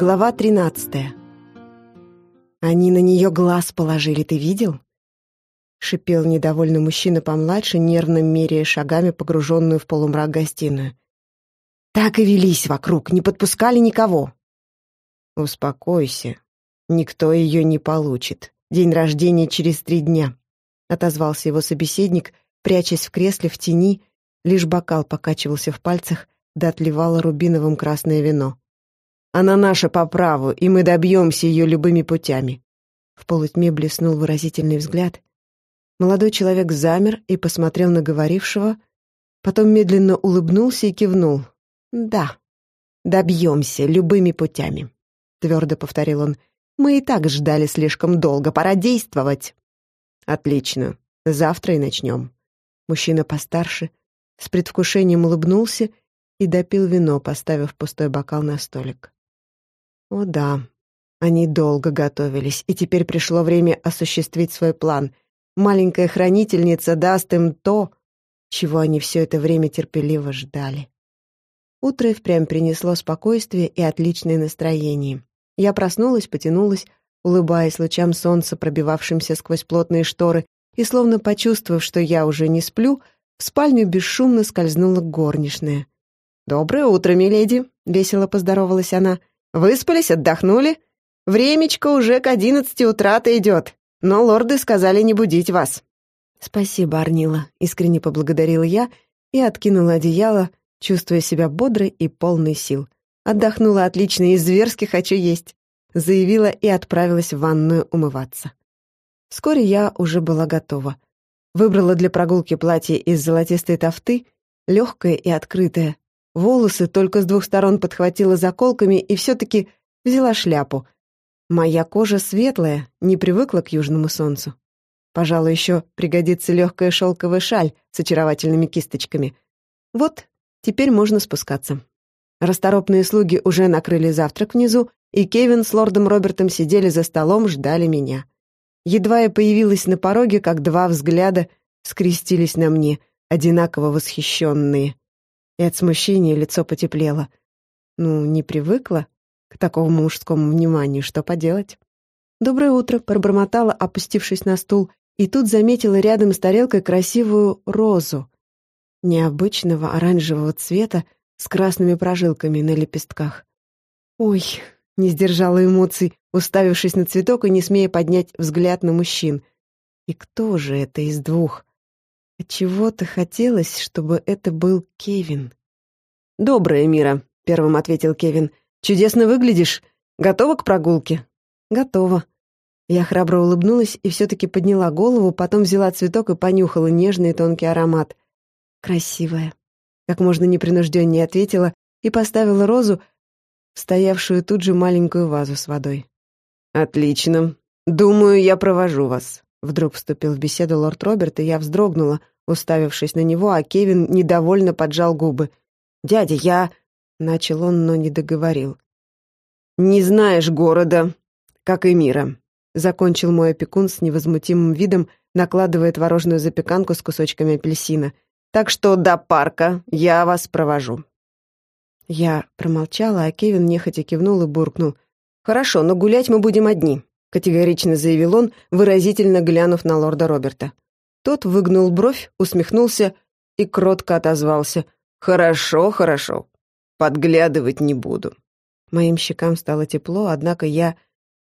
Глава 13. Они на нее глаз положили, ты видел? Шипел недовольный мужчина помладше, нервно меряя шагами погруженную в полумрак гостиную. Так и велись вокруг, не подпускали никого. Успокойся, никто ее не получит. День рождения через три дня, отозвался его собеседник, прячась в кресле в тени, лишь бокал покачивался в пальцах, да отливало рубиновым красное вино. Она наша по праву, и мы добьемся ее любыми путями. В полутьме блеснул выразительный взгляд. Молодой человек замер и посмотрел на говорившего, потом медленно улыбнулся и кивнул. «Да, добьемся любыми путями», — твердо повторил он. «Мы и так ждали слишком долго, пора действовать». «Отлично, завтра и начнем». Мужчина постарше с предвкушением улыбнулся и допил вино, поставив пустой бокал на столик. О да, они долго готовились, и теперь пришло время осуществить свой план. Маленькая хранительница даст им то, чего они все это время терпеливо ждали. Утро впрямь принесло спокойствие и отличное настроение. Я проснулась, потянулась, улыбаясь лучам солнца, пробивавшимся сквозь плотные шторы, и, словно почувствовав, что я уже не сплю, в спальню бесшумно скользнула горничная. «Доброе утро, миледи!» — весело поздоровалась она. Выспались, отдохнули? Времечко уже к одиннадцати утра-то идет, но лорды сказали не будить вас». «Спасибо, Арнила», — искренне поблагодарила я и откинула одеяло, чувствуя себя бодрой и полной сил. «Отдохнула отлично и зверски хочу есть», — заявила и отправилась в ванную умываться. Вскоре я уже была готова. Выбрала для прогулки платье из золотистой тофты, легкое и открытое, Волосы только с двух сторон подхватила заколками и все-таки взяла шляпу. Моя кожа светлая, не привыкла к южному солнцу. Пожалуй, еще пригодится легкая шелковая шаль с очаровательными кисточками. Вот, теперь можно спускаться. Расторопные слуги уже накрыли завтрак внизу, и Кевин с лордом Робертом сидели за столом, ждали меня. Едва я появилась на пороге, как два взгляда скрестились на мне, одинаково восхищенные и от смущения лицо потеплело. Ну, не привыкла к такому мужскому вниманию, что поделать. «Доброе утро», — пробормотала, опустившись на стул, и тут заметила рядом с тарелкой красивую розу необычного оранжевого цвета с красными прожилками на лепестках. «Ой», — не сдержала эмоций, уставившись на цветок и не смея поднять взгляд на мужчин. «И кто же это из двух?» Чего-то хотелось, чтобы это был Кевин. «Доброе, Мира», — первым ответил Кевин. «Чудесно выглядишь. Готова к прогулке?» «Готова». Я храбро улыбнулась и все-таки подняла голову, потом взяла цветок и понюхала нежный и тонкий аромат. «Красивая», — как можно непринужденнее ответила и поставила розу стоявшую тут же маленькую вазу с водой. «Отлично. Думаю, я провожу вас», Вдруг вступил в беседу лорд Роберт, и я вздрогнула, уставившись на него, а Кевин недовольно поджал губы. «Дядя, я...» — начал он, но не договорил. «Не знаешь города, как и мира», — закончил мой опекун с невозмутимым видом, накладывая творожную запеканку с кусочками апельсина. «Так что до парка я вас провожу». Я промолчала, а Кевин нехотя кивнул и буркнул. «Хорошо, но гулять мы будем одни. — категорично заявил он, выразительно глянув на лорда Роберта. Тот выгнул бровь, усмехнулся и кротко отозвался. «Хорошо, хорошо. Подглядывать не буду». Моим щекам стало тепло, однако я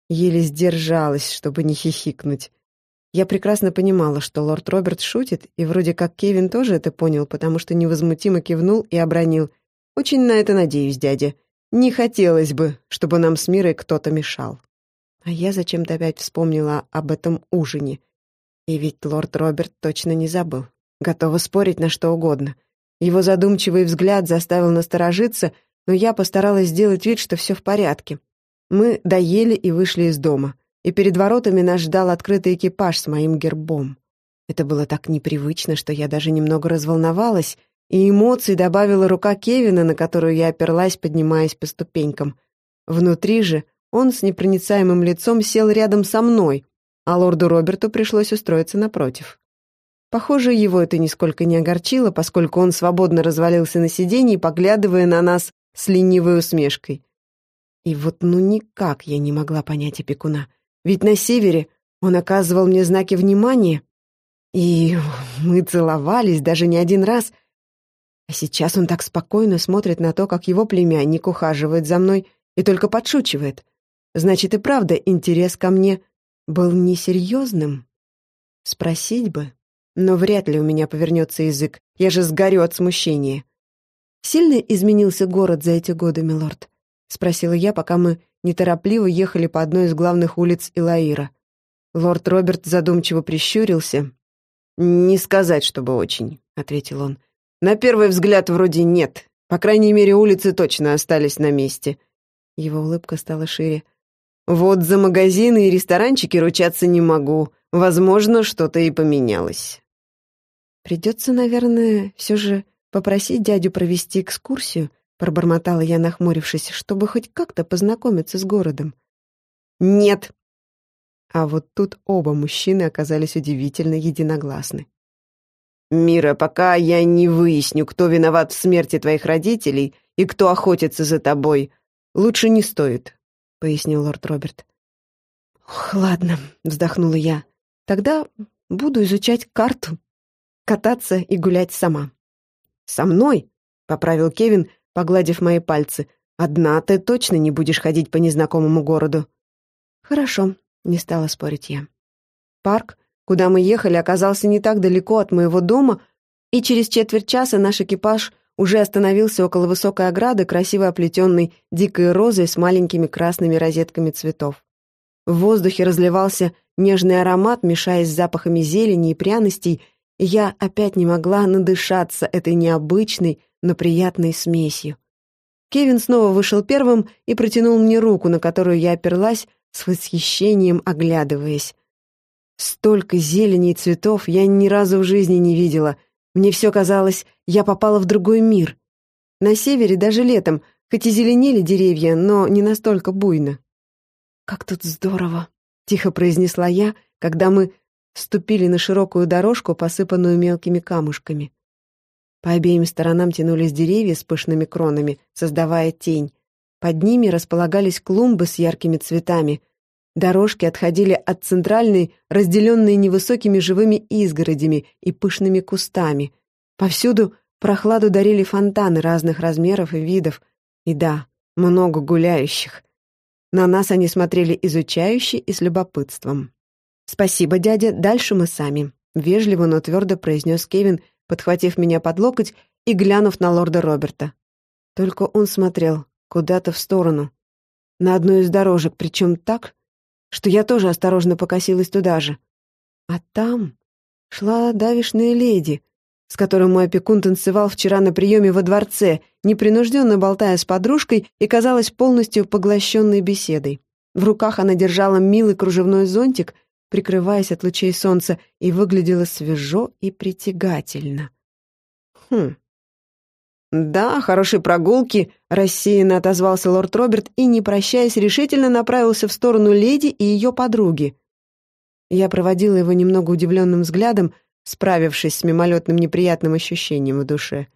еле сдержалась, чтобы не хихикнуть. Я прекрасно понимала, что лорд Роберт шутит, и вроде как Кевин тоже это понял, потому что невозмутимо кивнул и обронил. «Очень на это надеюсь, дядя. Не хотелось бы, чтобы нам с Мирой кто-то мешал». А я зачем-то опять вспомнила об этом ужине. И ведь лорд Роберт точно не забыл. Готова спорить на что угодно. Его задумчивый взгляд заставил насторожиться, но я постаралась сделать вид, что все в порядке. Мы доели и вышли из дома, и перед воротами нас ждал открытый экипаж с моим гербом. Это было так непривычно, что я даже немного разволновалась, и эмоций добавила рука Кевина, на которую я оперлась, поднимаясь по ступенькам. Внутри же он с непроницаемым лицом сел рядом со мной, а лорду Роберту пришлось устроиться напротив. Похоже, его это нисколько не огорчило, поскольку он свободно развалился на сиденье, поглядывая на нас с ленивой усмешкой. И вот ну никак я не могла понять опекуна. Ведь на севере он оказывал мне знаки внимания, и мы целовались даже не один раз. А сейчас он так спокойно смотрит на то, как его племянник ухаживает за мной и только подшучивает. Значит, и правда интерес ко мне был несерьезным. Спросить бы, но вряд ли у меня повернется язык. Я же сгорю от смущения. «Сильно изменился город за эти годы, милорд?» — спросила я, пока мы неторопливо ехали по одной из главных улиц Илаира. Лорд Роберт задумчиво прищурился. «Не сказать, чтобы очень», — ответил он. «На первый взгляд вроде нет. По крайней мере, улицы точно остались на месте». Его улыбка стала шире. «Вот за магазины и ресторанчики ручаться не могу. Возможно, что-то и поменялось». «Придется, наверное, все же попросить дядю провести экскурсию», пробормотала я, нахмурившись, чтобы хоть как-то познакомиться с городом. «Нет!» А вот тут оба мужчины оказались удивительно единогласны. «Мира, пока я не выясню, кто виноват в смерти твоих родителей и кто охотится за тобой, лучше не стоит», — пояснил лорд Роберт. «Ладно», — вздохнула я. «Тогда буду изучать карту, кататься и гулять сама». «Со мной?» — поправил Кевин, погладив мои пальцы. «Одна ты точно не будешь ходить по незнакомому городу». «Хорошо», — не стала спорить я. Парк, куда мы ехали, оказался не так далеко от моего дома, и через четверть часа наш экипаж уже остановился около высокой ограды, красиво оплетенной дикой розой с маленькими красными розетками цветов. В воздухе разливался нежный аромат, мешаясь с запахами зелени и пряностей, и я опять не могла надышаться этой необычной, но приятной смесью. Кевин снова вышел первым и протянул мне руку, на которую я оперлась, с восхищением оглядываясь. Столько зелени и цветов я ни разу в жизни не видела. Мне все казалось, я попала в другой мир. На севере даже летом, хоть и зеленели деревья, но не настолько буйно. «Как тут здорово!» — тихо произнесла я, когда мы ступили на широкую дорожку, посыпанную мелкими камушками. По обеим сторонам тянулись деревья с пышными кронами, создавая тень. Под ними располагались клумбы с яркими цветами. Дорожки отходили от центральной, разделенной невысокими живыми изгородями и пышными кустами. Повсюду прохладу дарили фонтаны разных размеров и видов. И да, много гуляющих. На нас они смотрели изучающе и с любопытством. «Спасибо, дядя, дальше мы сами», — вежливо, но твердо произнес Кевин, подхватив меня под локоть и глянув на лорда Роберта. Только он смотрел куда-то в сторону, на одну из дорожек, причем так, что я тоже осторожно покосилась туда же. А там шла давишная леди, с которой мой опекун танцевал вчера на приеме во дворце, непринужденно болтая с подружкой и казалась полностью поглощенной беседой. В руках она держала милый кружевной зонтик, прикрываясь от лучей солнца, и выглядела свежо и притягательно. Хм, «Да, хорошей прогулки», — рассеянно отозвался лорд Роберт и, не прощаясь, решительно направился в сторону леди и ее подруги. Я проводила его немного удивленным взглядом, справившись с мимолетным неприятным ощущением в душе.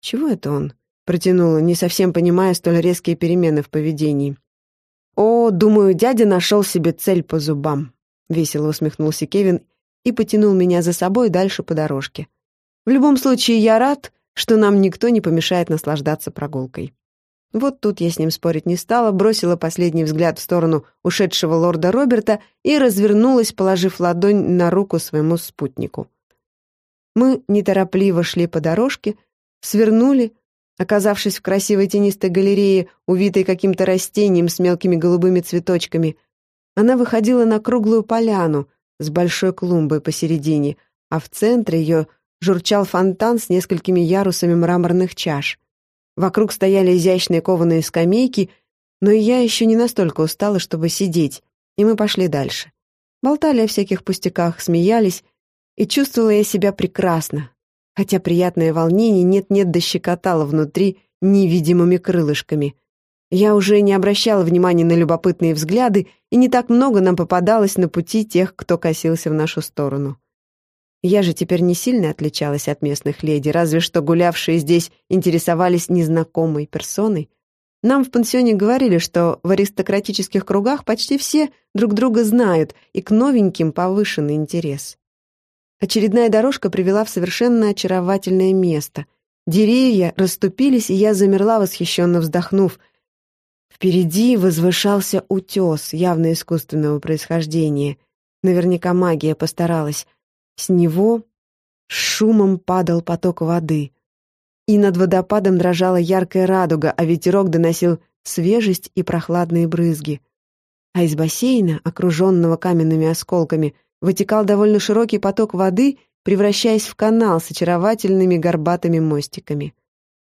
«Чего это он?» — протянула, не совсем понимая столь резкие перемены в поведении. «О, думаю, дядя нашел себе цель по зубам», — весело усмехнулся Кевин и потянул меня за собой дальше по дорожке. «В любом случае, я рад, что нам никто не помешает наслаждаться прогулкой. Вот тут я с ним спорить не стала, бросила последний взгляд в сторону ушедшего лорда Роберта и развернулась, положив ладонь на руку своему спутнику. Мы неторопливо шли по дорожке, свернули, оказавшись в красивой тенистой галерее, увитой каким-то растением с мелкими голубыми цветочками. Она выходила на круглую поляну с большой клумбой посередине, а в центре ее журчал фонтан с несколькими ярусами мраморных чаш. Вокруг стояли изящные кованые скамейки, но я еще не настолько устала, чтобы сидеть, и мы пошли дальше. Болтали о всяких пустяках, смеялись, и чувствовала я себя прекрасно, хотя приятное волнение нет-нет дощекотало внутри невидимыми крылышками. Я уже не обращала внимания на любопытные взгляды, и не так много нам попадалось на пути тех, кто косился в нашу сторону. Я же теперь не сильно отличалась от местных леди, разве что гулявшие здесь интересовались незнакомой персоной. Нам в пансионе говорили, что в аристократических кругах почти все друг друга знают, и к новеньким повышенный интерес. Очередная дорожка привела в совершенно очаровательное место. Деревья расступились, и я замерла, восхищенно вздохнув. Впереди возвышался утес, явно искусственного происхождения. Наверняка магия постаралась. С него шумом падал поток воды и над водопадом дрожала яркая радуга, а ветерок доносил свежесть и прохладные брызги. А из бассейна, окруженного каменными осколками, вытекал довольно широкий поток воды, превращаясь в канал с очаровательными горбатыми мостиками.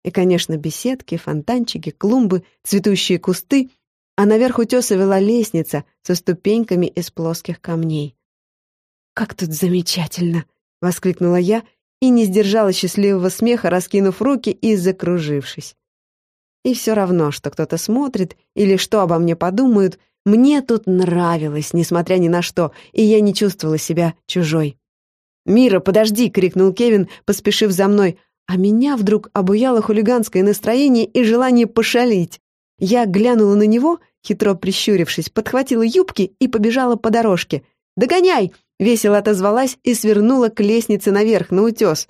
И, конечно, беседки, фонтанчики, клумбы, цветущие кусты, а наверх утеса вела лестница со ступеньками из плоских камней. «Как тут замечательно!» — воскликнула я и не сдержала счастливого смеха, раскинув руки и закружившись. И все равно, что кто-то смотрит или что обо мне подумают, мне тут нравилось, несмотря ни на что, и я не чувствовала себя чужой. «Мира, подожди!» — крикнул Кевин, поспешив за мной, а меня вдруг обуяло хулиганское настроение и желание пошалить. Я глянула на него, хитро прищурившись, подхватила юбки и побежала по дорожке. «Догоняй!» Весело отозвалась и свернула к лестнице наверх, на утес.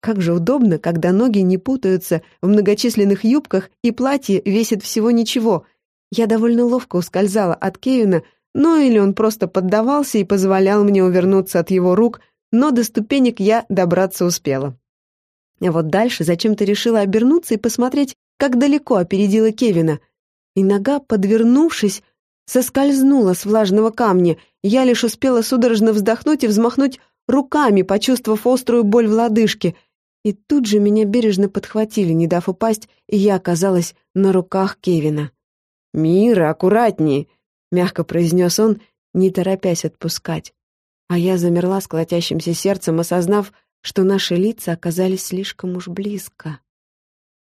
Как же удобно, когда ноги не путаются в многочисленных юбках и платье весит всего ничего. Я довольно ловко ускользала от Кевина, ну или он просто поддавался и позволял мне увернуться от его рук, но до ступенек я добраться успела. А вот дальше зачем-то решила обернуться и посмотреть, как далеко опередила Кевина. И нога, подвернувшись, соскользнула с влажного камня. Я лишь успела судорожно вздохнуть и взмахнуть руками, почувствовав острую боль в лодыжке. И тут же меня бережно подхватили, не дав упасть, и я оказалась на руках Кевина. «Мира, аккуратнее!» — мягко произнес он, не торопясь отпускать. А я замерла с колотящимся сердцем, осознав, что наши лица оказались слишком уж близко.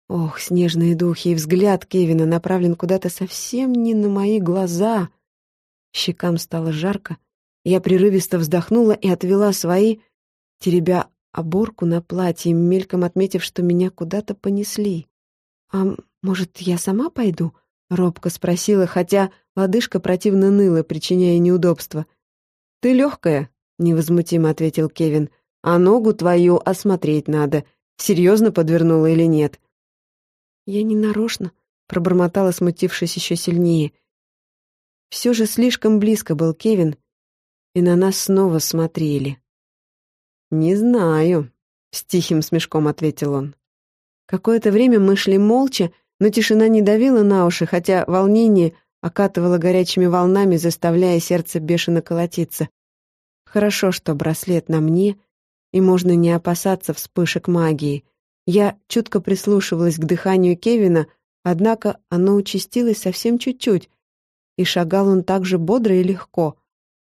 Ох, снежные духи, и взгляд Кевина направлен куда-то совсем не на мои глаза. Щекам стало жарко. Я прерывисто вздохнула и отвела свои, теребя оборку на платье, мельком отметив, что меня куда-то понесли. «А может, я сама пойду?» — робко спросила, хотя лодыжка противно ныла, причиняя неудобства. «Ты легкая», — невозмутимо ответил Кевин, «а ногу твою осмотреть надо, серьезно подвернула или нет». «Я не нарочно», — пробормотала, смутившись еще сильнее. Все же слишком близко был Кевин, и на нас снова смотрели. «Не знаю», — с тихим смешком ответил он. Какое-то время мы шли молча, но тишина не давила на уши, хотя волнение окатывало горячими волнами, заставляя сердце бешено колотиться. Хорошо, что браслет на мне, и можно не опасаться вспышек магии. Я чутко прислушивалась к дыханию Кевина, однако оно участилось совсем чуть-чуть, и шагал он так же бодро и легко.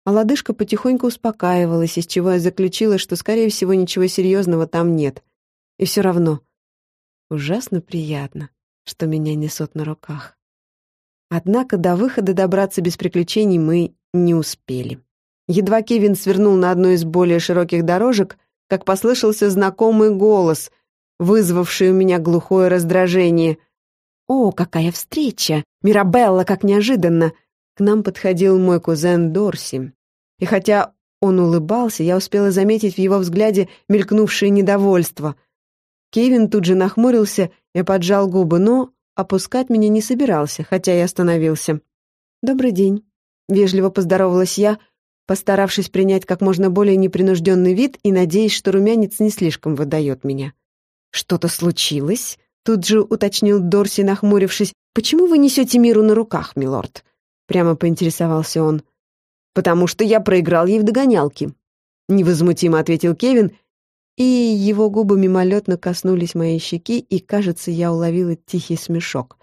А лодыжка потихоньку успокаивалась, из чего я заключила, что, скорее всего, ничего серьезного там нет. И все равно ужасно приятно, что меня несут на руках. Однако до выхода добраться без приключений мы не успели. Едва Кевин свернул на одну из более широких дорожек, как послышался знакомый голос, вызвавший у меня глухое раздражение. «О, какая встреча! Мирабелла, как неожиданно!» К нам подходил мой кузен Дорси. И хотя он улыбался, я успела заметить в его взгляде мелькнувшее недовольство. Кевин тут же нахмурился и поджал губы, но опускать меня не собирался, хотя и остановился. «Добрый день», — вежливо поздоровалась я, постаравшись принять как можно более непринужденный вид и надеясь, что румянец не слишком выдает меня. «Что-то случилось?» Тут же уточнил Дорси, нахмурившись. «Почему вы несете миру на руках, милорд?» Прямо поинтересовался он. «Потому что я проиграл ей в догонялки», — невозмутимо ответил Кевин, и его губы мимолетно коснулись моей щеки, и, кажется, я уловила тихий смешок.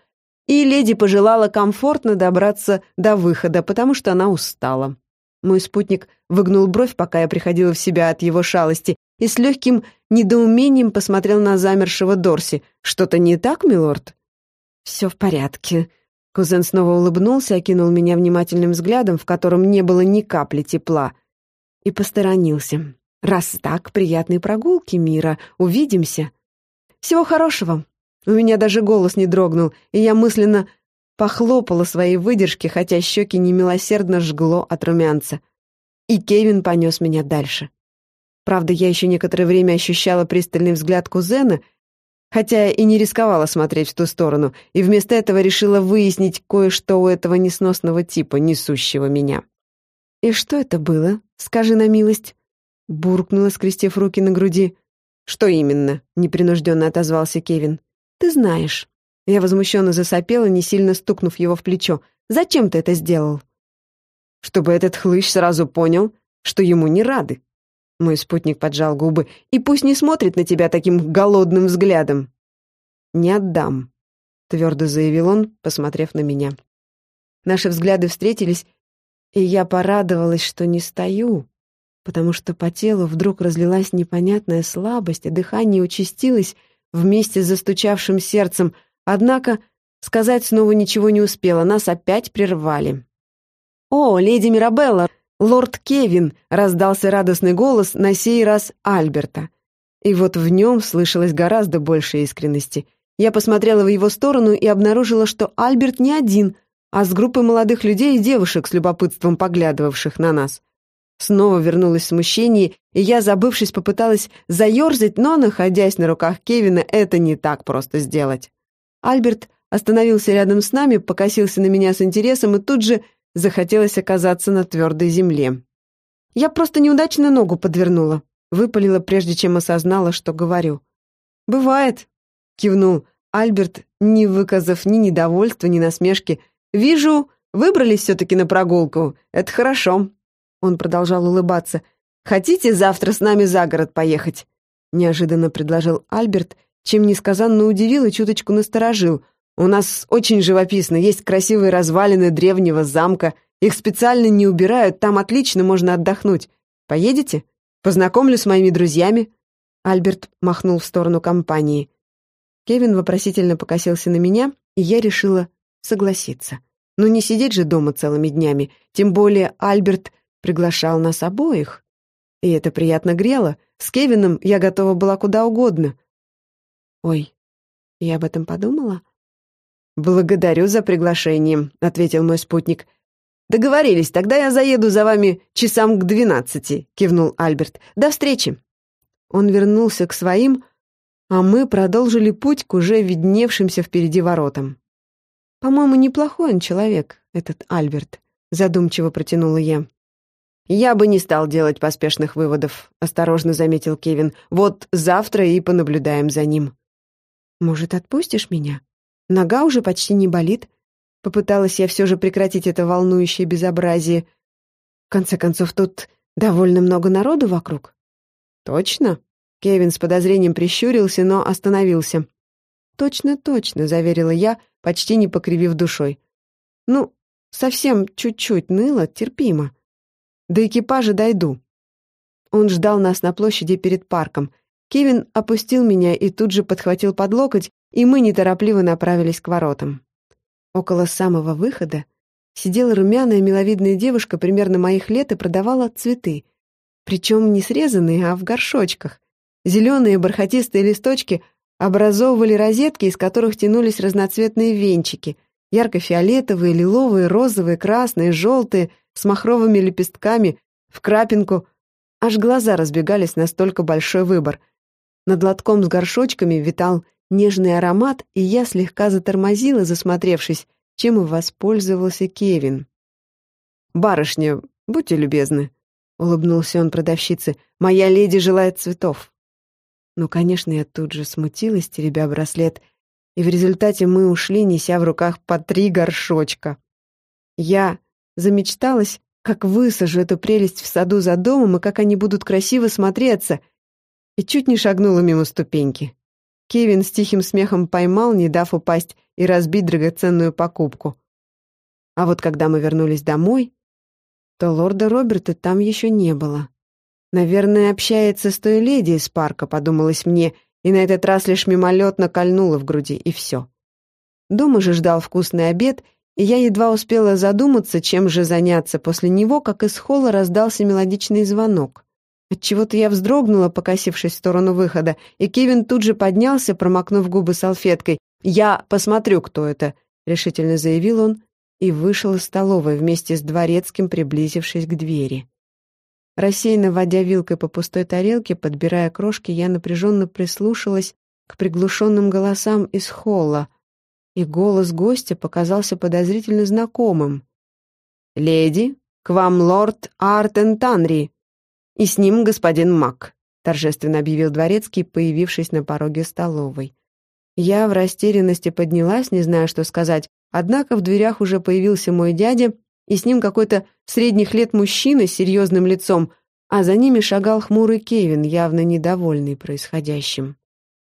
И леди пожелала комфортно добраться до выхода, потому что она устала. Мой спутник выгнул бровь, пока я приходила в себя от его шалости, и с легким недоумением посмотрел на замершего Дорси. «Что-то не так, милорд?» «Все в порядке». Кузен снова улыбнулся, окинул меня внимательным взглядом, в котором не было ни капли тепла, и посторонился. «Раз так, приятной прогулки, Мира. Увидимся». «Всего хорошего». У меня даже голос не дрогнул, и я мысленно похлопала своей выдержки, хотя щеки немилосердно жгло от румянца. И Кевин понес меня дальше. Правда, я еще некоторое время ощущала пристальный взгляд кузена, хотя и не рисковала смотреть в ту сторону, и вместо этого решила выяснить кое-что у этого несносного типа, несущего меня. «И что это было? Скажи на милость», — буркнула, скрестив руки на груди. «Что именно?» — непринужденно отозвался Кевин. «Ты знаешь». Я возмущенно засопела, не сильно стукнув его в плечо. «Зачем ты это сделал?» «Чтобы этот хлыщ сразу понял, что ему не рады», мой спутник поджал губы. «И пусть не смотрит на тебя таким голодным взглядом!» «Не отдам», — твердо заявил он, посмотрев на меня. Наши взгляды встретились, и я порадовалась, что не стою, потому что по телу вдруг разлилась непонятная слабость, а дыхание участилось вместе с застучавшим сердцем, однако сказать снова ничего не успела, нас опять прервали. «О, леди Мирабелла!» «Лорд Кевин!» — раздался радостный голос, на сей раз Альберта. И вот в нем слышалось гораздо больше искренности. Я посмотрела в его сторону и обнаружила, что Альберт не один, а с группой молодых людей и девушек с любопытством поглядывавших на нас. Снова вернулось смущение, и я, забывшись, попыталась заерзать, но, находясь на руках Кевина, это не так просто сделать. Альберт остановился рядом с нами, покосился на меня с интересом и тут же Захотелось оказаться на твердой земле. Я просто неудачно ногу подвернула. Выпалила, прежде чем осознала, что говорю. «Бывает», — кивнул Альберт, не выказав ни недовольства, ни насмешки. «Вижу, выбрались все-таки на прогулку. Это хорошо». Он продолжал улыбаться. «Хотите завтра с нами за город поехать?» Неожиданно предложил Альберт, чем несказанно удивил и чуточку насторожил. У нас очень живописно, есть красивые развалины древнего замка. Их специально не убирают, там отлично можно отдохнуть. Поедете? Познакомлю с моими друзьями». Альберт махнул в сторону компании. Кевин вопросительно покосился на меня, и я решила согласиться. Но не сидеть же дома целыми днями, тем более Альберт приглашал нас обоих. И это приятно грело. С Кевином я готова была куда угодно. Ой, я об этом подумала? «Благодарю за приглашение», — ответил мой спутник. «Договорились, тогда я заеду за вами часам к двенадцати», — кивнул Альберт. «До встречи». Он вернулся к своим, а мы продолжили путь к уже видневшимся впереди воротам. «По-моему, неплохой он человек, этот Альберт», — задумчиво протянула я. «Я бы не стал делать поспешных выводов», — осторожно заметил Кевин. «Вот завтра и понаблюдаем за ним». «Может, отпустишь меня?» Нога уже почти не болит. Попыталась я все же прекратить это волнующее безобразие. В конце концов, тут довольно много народу вокруг. «Точно?» Кевин с подозрением прищурился, но остановился. «Точно, точно», — заверила я, почти не покривив душой. «Ну, совсем чуть-чуть ныло, терпимо. До экипажа дойду». Он ждал нас на площади перед парком. Кевин опустил меня и тут же подхватил под локоть, и мы неторопливо направились к воротам. Около самого выхода сидела румяная миловидная девушка примерно моих лет и продавала цветы. Причем не срезанные, а в горшочках. Зеленые бархатистые листочки образовывали розетки, из которых тянулись разноцветные венчики. Ярко-фиолетовые, лиловые, розовые, красные, желтые, с махровыми лепестками, в крапинку. Аж глаза разбегались, настолько большой выбор. Над лотком с горшочками витал нежный аромат, и я слегка затормозила, засмотревшись, чем и воспользовался Кевин. «Барышня, будьте любезны», — улыбнулся он продавщице, — «моя леди желает цветов». Ну, конечно, я тут же смутилась, теребя браслет, и в результате мы ушли, неся в руках по три горшочка. Я замечталась, как высажу эту прелесть в саду за домом и как они будут красиво смотреться, и чуть не шагнула мимо ступеньки. Кевин с тихим смехом поймал, не дав упасть и разбить драгоценную покупку. А вот когда мы вернулись домой, то лорда Роберта там еще не было. Наверное, общается с той леди из парка, подумалось мне, и на этот раз лишь мимолетно кольнуло в груди, и все. Дома же ждал вкусный обед, и я едва успела задуматься, чем же заняться после него, как из холла раздался мелодичный звонок. Отчего-то я вздрогнула, покосившись в сторону выхода, и Кевин тут же поднялся, промокнув губы салфеткой. «Я посмотрю, кто это», — решительно заявил он и вышел из столовой вместе с дворецким, приблизившись к двери. Рассеянно водя вилкой по пустой тарелке, подбирая крошки, я напряженно прислушалась к приглушенным голосам из холла, и голос гостя показался подозрительно знакомым. «Леди, к вам лорд Артен Танри, и с ним господин Мак», торжественно объявил дворецкий, появившись на пороге столовой. Я в растерянности поднялась, не зная, что сказать, однако в дверях уже появился мой дядя, и с ним какой-то средних лет мужчина с серьезным лицом, а за ними шагал хмурый Кевин, явно недовольный происходящим.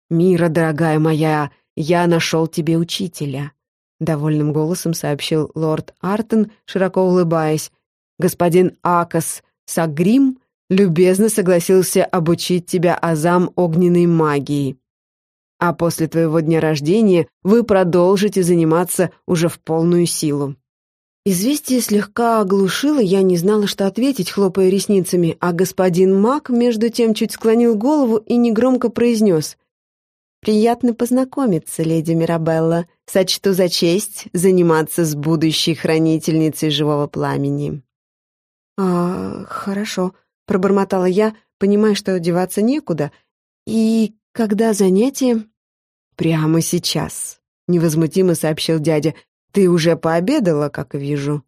«Мира, дорогая моя, я нашел тебе учителя», — довольным голосом сообщил лорд Артон, широко улыбаясь. «Господин Акас Сагрим любезно согласился обучить тебя азам огненной магии. А после твоего дня рождения вы продолжите заниматься уже в полную силу». Известие слегка оглушило, я не знала, что ответить, хлопая ресницами, а господин Мак между тем чуть склонил голову и негромко произнес «Приятно познакомиться, леди Мирабелла. Сочту за честь заниматься с будущей хранительницей живого пламени». «А, хорошо», — пробормотала я, понимая, что одеваться некуда. «И когда занятие?» «Прямо сейчас», — невозмутимо сообщил дядя. «Ты уже пообедала, как вижу».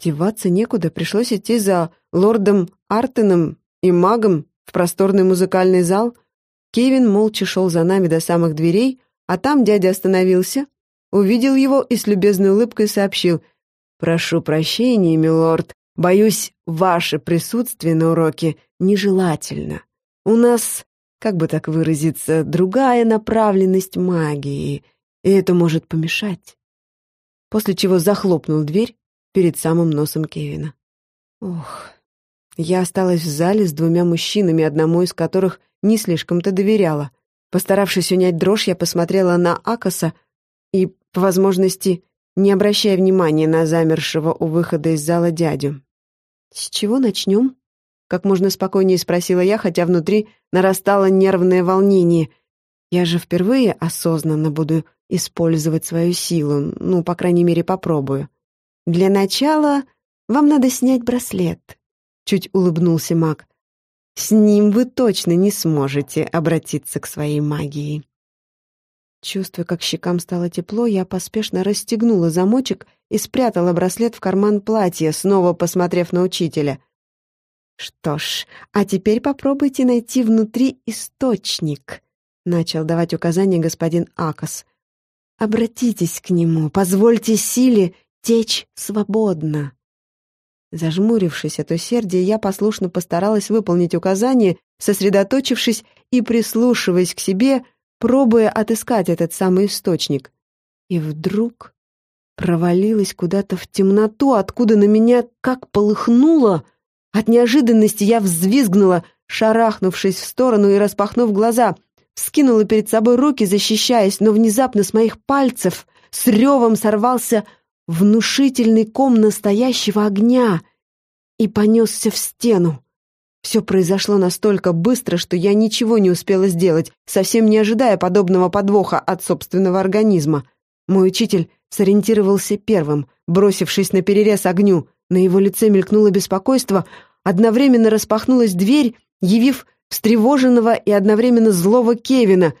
Деваться некуда, пришлось идти за лордом Артеном и магом в просторный музыкальный зал — Кевин молча шел за нами до самых дверей, а там дядя остановился, увидел его и с любезной улыбкой сообщил «Прошу прощения, милорд, боюсь, ваше присутствие на уроке нежелательно. У нас, как бы так выразиться, другая направленность магии, и это может помешать». После чего захлопнул дверь перед самым носом Кевина. Ох, я осталась в зале с двумя мужчинами, одному из которых не слишком-то доверяла. Постаравшись унять дрожь, я посмотрела на Акаса и, по возможности, не обращая внимания на замершего у выхода из зала дядю. «С чего начнем?» Как можно спокойнее спросила я, хотя внутри нарастало нервное волнение. Я же впервые осознанно буду использовать свою силу, ну, по крайней мере, попробую. Для начала вам надо снять браслет. Чуть улыбнулся маг. С ним вы точно не сможете обратиться к своей магии. Чувствуя, как щекам стало тепло, я поспешно расстегнула замочек и спрятала браслет в карман платья, снова посмотрев на учителя. «Что ж, а теперь попробуйте найти внутри источник», — начал давать указания господин Акас. «Обратитесь к нему, позвольте силе течь свободно». Зажмурившись от усердия, я послушно постаралась выполнить указание, сосредоточившись и прислушиваясь к себе, пробуя отыскать этот самый источник. И вдруг провалилась куда-то в темноту, откуда на меня как полыхнуло. От неожиданности я взвизгнула, шарахнувшись в сторону и распахнув глаза, вскинула перед собой руки, защищаясь, но внезапно с моих пальцев с ревом сорвался внушительный ком настоящего огня и понесся в стену. Все произошло настолько быстро, что я ничего не успела сделать, совсем не ожидая подобного подвоха от собственного организма. Мой учитель сориентировался первым, бросившись на перерез огню. На его лице мелькнуло беспокойство, одновременно распахнулась дверь, явив встревоженного и одновременно злого Кевина,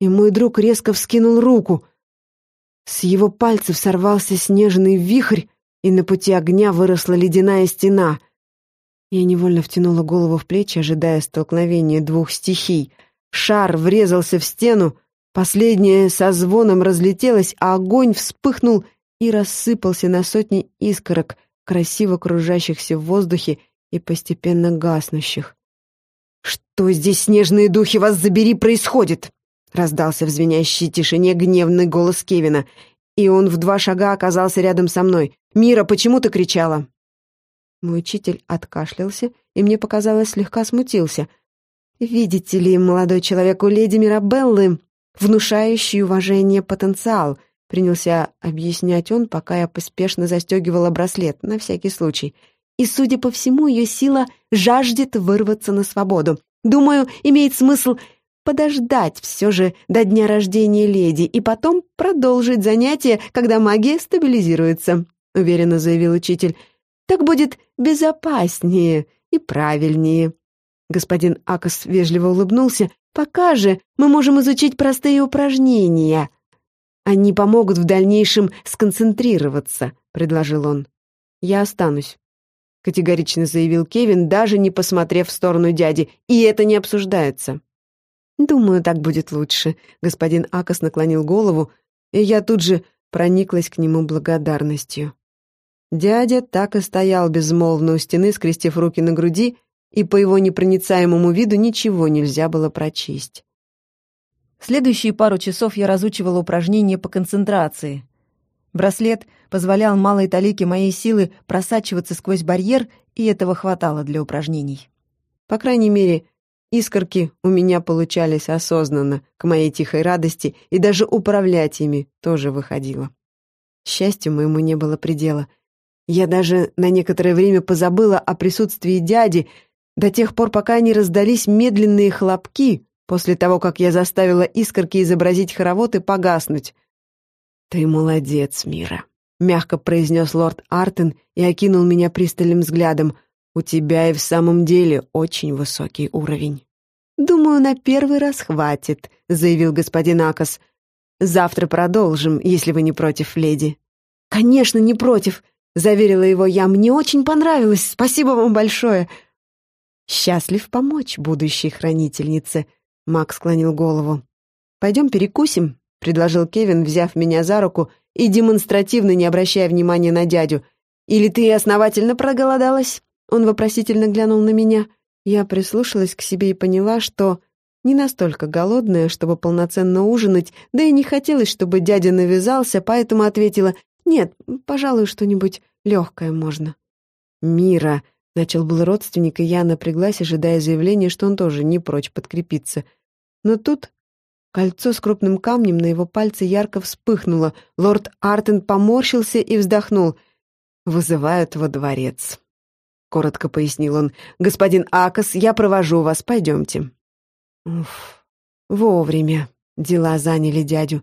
и мой друг резко вскинул руку — с его пальцев сорвался снежный вихрь, и на пути огня выросла ледяная стена. Я невольно втянула голову в плечи, ожидая столкновения двух стихий. Шар врезался в стену, последняя со звоном разлетелась, а огонь вспыхнул и рассыпался на сотни искорок, красиво кружащихся в воздухе и постепенно гаснущих. «Что здесь, снежные духи, вас забери, происходит?» Раздался в звенящей тишине гневный голос Кевина, и он в два шага оказался рядом со мной. «Мира, почему ты кричала?» Мой учитель откашлялся, и мне показалось, слегка смутился. «Видите ли, молодой человек, у леди Мирабеллы внушающий уважение потенциал», принялся объяснять он, пока я поспешно застегивала браслет, на всякий случай. «И, судя по всему, ее сила жаждет вырваться на свободу. Думаю, имеет смысл подождать все же до дня рождения леди и потом продолжить занятия, когда магия стабилизируется», — уверенно заявил учитель. «Так будет безопаснее и правильнее». Господин Акос вежливо улыбнулся. «Пока же мы можем изучить простые упражнения. Они помогут в дальнейшем сконцентрироваться», — предложил он. «Я останусь», — категорично заявил Кевин, даже не посмотрев в сторону дяди, «и это не обсуждается». «Думаю, так будет лучше», — господин Акос наклонил голову, и я тут же прониклась к нему благодарностью. Дядя так и стоял безмолвно у стены, скрестив руки на груди, и по его непроницаемому виду ничего нельзя было прочесть. Следующие пару часов я разучивала упражнения по концентрации. Браслет позволял малой талике моей силы просачиваться сквозь барьер, и этого хватало для упражнений. По крайней мере, искорки у меня получались осознанно, к моей тихой радости, и даже управлять ими тоже выходило. Счастью моему не было предела. Я даже на некоторое время позабыла о присутствии дяди, до тех пор, пока не раздались медленные хлопки, после того, как я заставила искорки изобразить хоровод и погаснуть. «Ты молодец, Мира», — мягко произнес лорд Артен и окинул меня пристальным взглядом. «У тебя и в самом деле очень высокий уровень». «Думаю, на первый раз хватит», — заявил господин Акос. «Завтра продолжим, если вы не против, леди». «Конечно, не против», — заверила его я. «Мне очень понравилось. Спасибо вам большое». «Счастлив помочь будущей хранительнице», — Мак склонил голову. «Пойдем перекусим», — предложил Кевин, взяв меня за руку и демонстративно не обращая внимания на дядю. «Или ты основательно проголодалась?» Он вопросительно глянул на меня. Я прислушалась к себе и поняла, что не настолько голодная, чтобы полноценно ужинать, да и не хотелось, чтобы дядя навязался, поэтому ответила «Нет, пожалуй, что-нибудь легкое можно». «Мира», Начал был родственник, и я напряглась, ожидая заявления, что он тоже не прочь подкрепиться. Но тут кольцо с крупным камнем на его пальце ярко вспыхнуло. Лорд Артен поморщился и вздохнул. «Вызывают во дворец», — коротко пояснил он. «Господин Акос, я провожу вас, пойдемте». Уф, вовремя дела заняли дядю.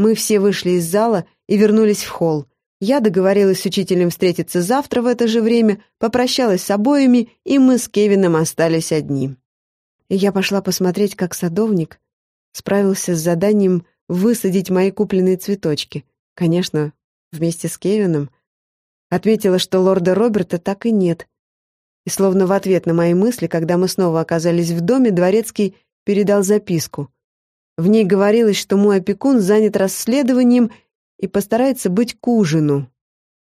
Мы все вышли из зала и вернулись в холл. Я договорилась с учителем встретиться завтра в это же время, попрощалась с обоими, и мы с Кевином остались одни. Я пошла посмотреть, как садовник справился с заданием высадить мои купленные цветочки. Конечно, вместе с Кевином. Отметила, что лорда Роберта так и нет. И словно в ответ на мои мысли, когда мы снова оказались в доме, Дворецкий передал записку. В ней говорилось, что мой опекун занят расследованием и постарается быть к ужину,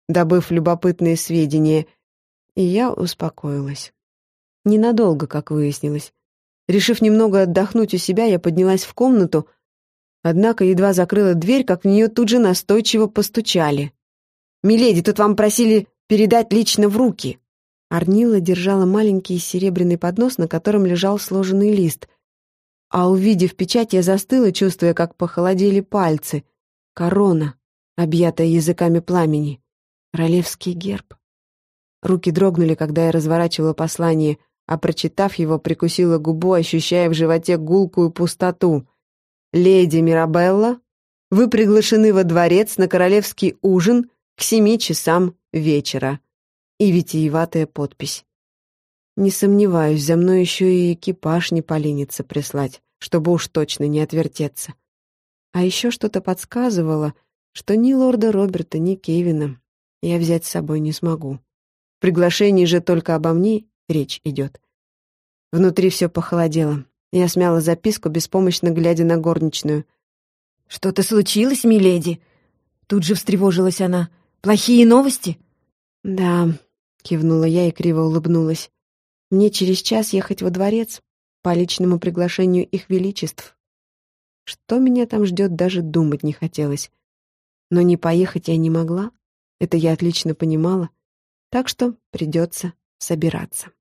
добыв любопытные сведения, и я успокоилась. Ненадолго, как выяснилось. Решив немного отдохнуть у себя, я поднялась в комнату, однако едва закрыла дверь, как в нее тут же настойчиво постучали. «Миледи, тут вам просили передать лично в руки!» Арнила держала маленький серебряный поднос, на котором лежал сложенный лист. А увидев печать, я застыла, чувствуя, как похолодели пальцы. Корона объятая языками пламени. Королевский герб. Руки дрогнули, когда я разворачивала послание, а, прочитав его, прикусила губу, ощущая в животе гулкую пустоту. «Леди Мирабелла, вы приглашены во дворец на королевский ужин к семи часам вечера». И витиеватая подпись. Не сомневаюсь, за мной еще и экипаж не поленится прислать, чтобы уж точно не отвертеться. А еще что-то подсказывало — что ни лорда Роберта, ни Кевина я взять с собой не смогу. В приглашении же только обо мне речь идет. Внутри все похолодело. Я смяла записку, беспомощно глядя на горничную. «Что-то случилось, миледи?» Тут же встревожилась она. «Плохие новости?» «Да», — кивнула я и криво улыбнулась. «Мне через час ехать во дворец по личному приглашению их величеств. Что меня там ждет, даже думать не хотелось. Но не поехать я не могла, это я отлично понимала, так что придется собираться.